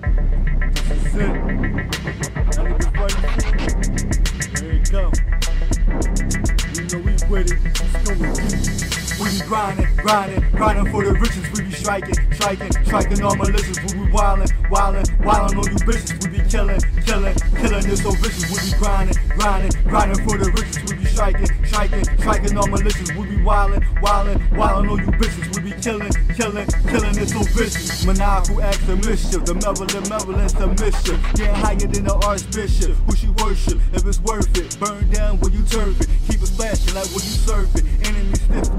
This is it. Niggas ready? Here it. You know we. It's. We be grinding, grinding, grinding for the riches. We be striking, striking, striking all militias. We be wildin', wildin', wildin' on you bitches. We be killing, killing, killing this so vicious. We be grinding, grinding, grinding for the riches. We be striking, striking, all militias. We be wildin', wildin', wildin' on you bitches. We be killing, killing, killing this so vicious. Maniacal acts of mischief, the malevolence of mischief. Getting higher than the archbishop. Who she worship? If it's worth it, burn down when you turf it. Keep it splashing like when you surf it.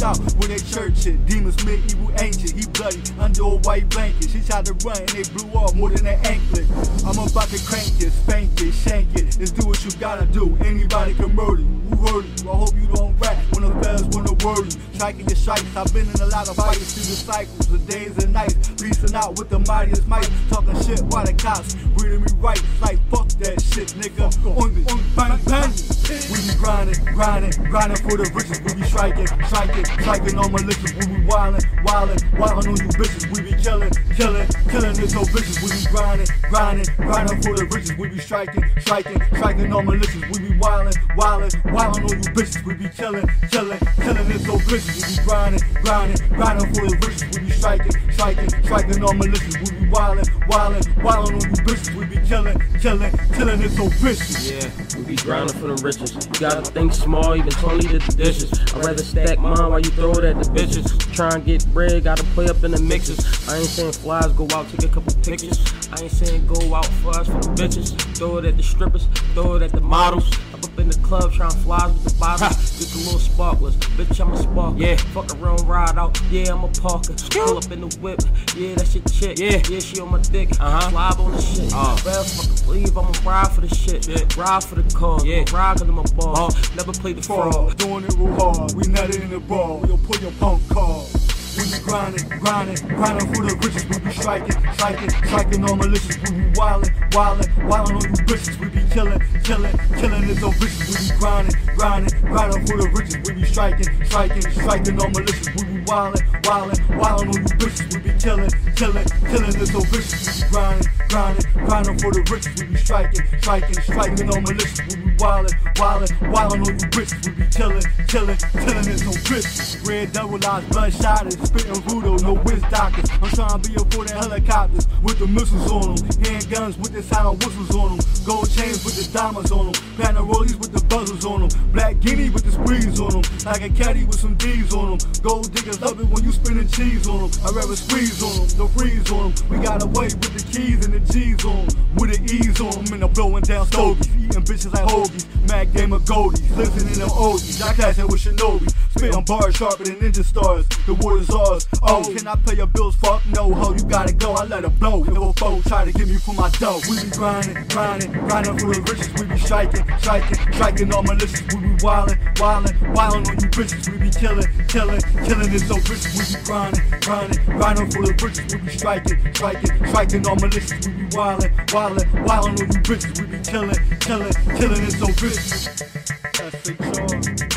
Out when they church it. Demons medieval ancient. He bloody under a white blanket. She tried to run and they blew off more than an anklet. I'm about to crank it, spank it, shank it. Let's do what you gotta do. Anybody can murder you. Who hurt you? I hope you don't rap when the feds wanna word you. Striking your strikes. I've been in a lot of fights through the cycles, the days and nights. Reaching out with the mightiest might. Talking shit while the cops reading me right. Like fuck that shit, nigga. On on grinding, grinding, grinding for the riches. We be striking, striking, striking on militias. We be wildin', wildin', wildin' on you bitches. We be this whole bitches. We be grinding, grinding, grinding for the riches. We be striking, striking, striking on militias. We be wildin', wildin', wildin' on you bitches. We be killing, killing, killing this whole bitches. We be grinding, grinding, grinding for the riches. We be striking, striking, striking on militias. We be wildin', wildin', wildin' on you bitches. We be killing, killing, killing this whole bitches. Yeah, we be grinding for the riches. You gotta think small, even Tony did the dishes. I'd rather stack mine while you throw it at the bitches. Try and get bread, gotta play up in the mixes. I ain't saying flies, go out, take a couple pictures. I ain't saying go out for us for the bitches. Throw it at the strippers, throw it at the models. I'm up in the club trying flies with the bottles. Get the little sparklers. Bitch, I'm a sparkler. Yeah, fuck around, ride out. Yeah, I'm a parker. Pull up in the whip. Yeah, that's your chick. Yeah, yeah, she on my dick. Uh huh. Live on the shit. Uh. Well, fuck believe I'ma ride for the shit. Yeah. Ride for the cause. Yeah, ride cause I'm a boss. Never play the fraud. fraud. Doing it real hard. We not in the ball. We'll pull your punk card. We be grinding, grinding, grinding for the riches. We be striking, striking, striking on malicious. We be wildin', wildin', wildin' on you bitches. We be killing, killing, killing this on bitches. We be grinding, grinding, grinding for the riches. We be striking, striking, striking on malicious. We be wildin', wildin', wildin' on you bitches. We be killing, killing, killing this on bitches. We be grinding, grinding, grinding for the riches. We be striking, striking, striking on malicious. We be wildin', wildin', wildin' on you bitches. We be killing, killing, killing this on bitches. Red double eyes, bloodshot is spitting voodoo, no whiz doctors. I'm trying to be a for the helicopters with the missiles on them. Handguns with the silent whistles on them. Gold chains with the diamonds on them. Platinum rollies with the buzzers on them. Black guinea with the squeeze on them. Like a caddy with some D's on them. Gold diggers love it when you spinning cheese on them. I rather squeeze on them, no freeze on them. We got away with the keys and the G's on. With the E's on them and I'm blowing down stogies. Eating bitches like hoagies. Mad game of goldies. Listening to oldies. I clashing with Shinobi. Spitting bars sharper than ninja stars. The war is ours. Oh, oh, can I pay your bills? Fuck no, gotta go. I let it blow. A foe try to get me for my dough, we be grinding, grinding, grinding for the riches. We be striking, striking, striking all malicious. We be wildin', wildin', wildin' on you bitches. We be killing, killing, killing this so bitches. We be grinding, grinding, grinding for the riches. We be striking, striking, striking all malicious. We be wildin', wildin', wildin' on you bitches. We be killing, killing, killing this so bitches. That's it, y'all.